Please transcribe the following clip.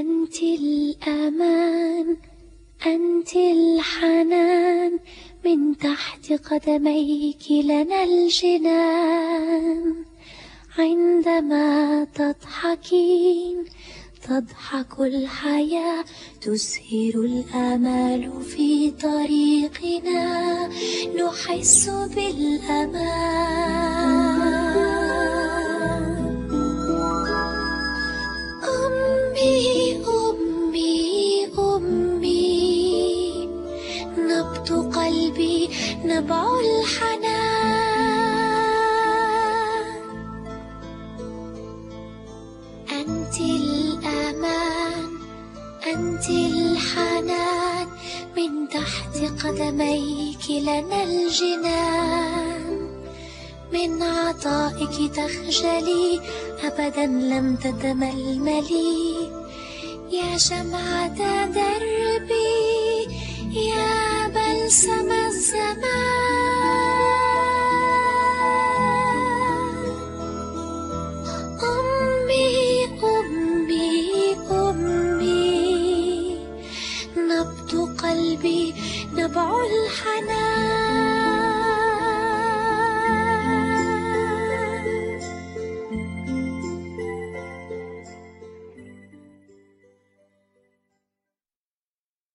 أنت الأمان أنت الحنان من تحت قدميك لنا الجنان. عندما تضحكين تضحك الحياة تسهر الآمال في طريقنا. نحس بالأمان. أمي. قلبي نبع الحنان. أنت الأمان أنت الحنان. من تحت قدميك لنا الجنان. من عطائك تخجلي أبدا لم تتململي. يا شمعة دربي يا قلبي نبع الحنان.